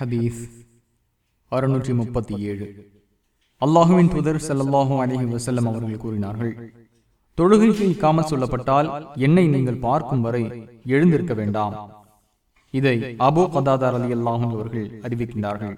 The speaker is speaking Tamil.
ஹதீஸ் அறுநூற்றி முப்பத்தி ஏழு. அல்லாஹுவின் தூதர் செல்லல்லாஹும் அலஹி வசல்லம் அவர்கள் கூறினார்கள் தொழுகைக்கு இக்காமத் சொல்லப்பட்டால் என்னை நீங்கள் பார்க்கும் வரை எழுந்திருக்க வேண்டாம். இதை அபு கதாதார் அலி அல்லாஹும் அவர்கள் அறிவிக்கின்றார்கள்.